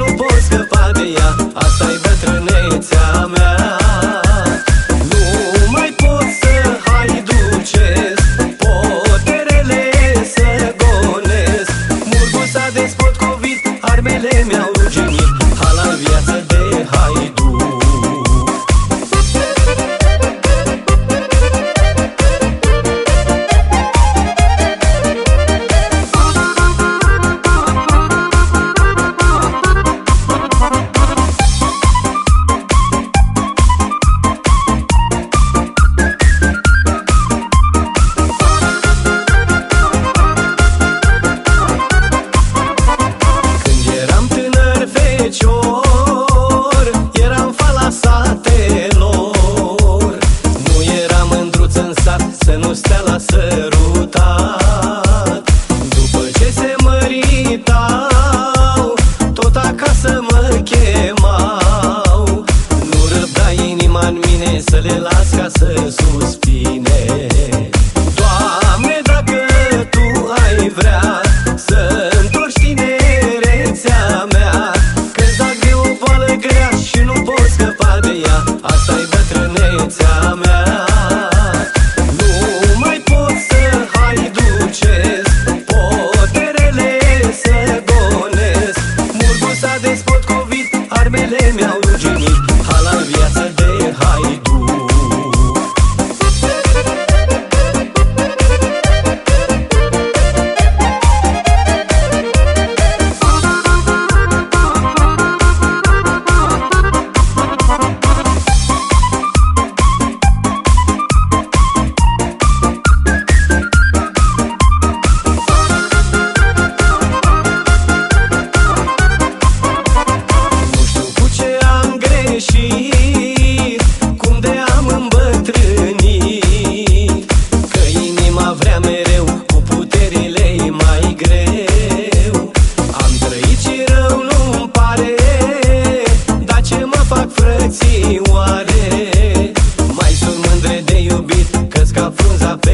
nu pot scăpa de ea. Asta e bătrânețea mea. Nu mai pot să haiducesc Poterele să gonesc. Murgul s-a despot covid Armele mi-au ruginit Hala viață de hai fecior Eram fala satelor. Nu eram mândruță în sat Să nu stea la săru this pesca, frunza,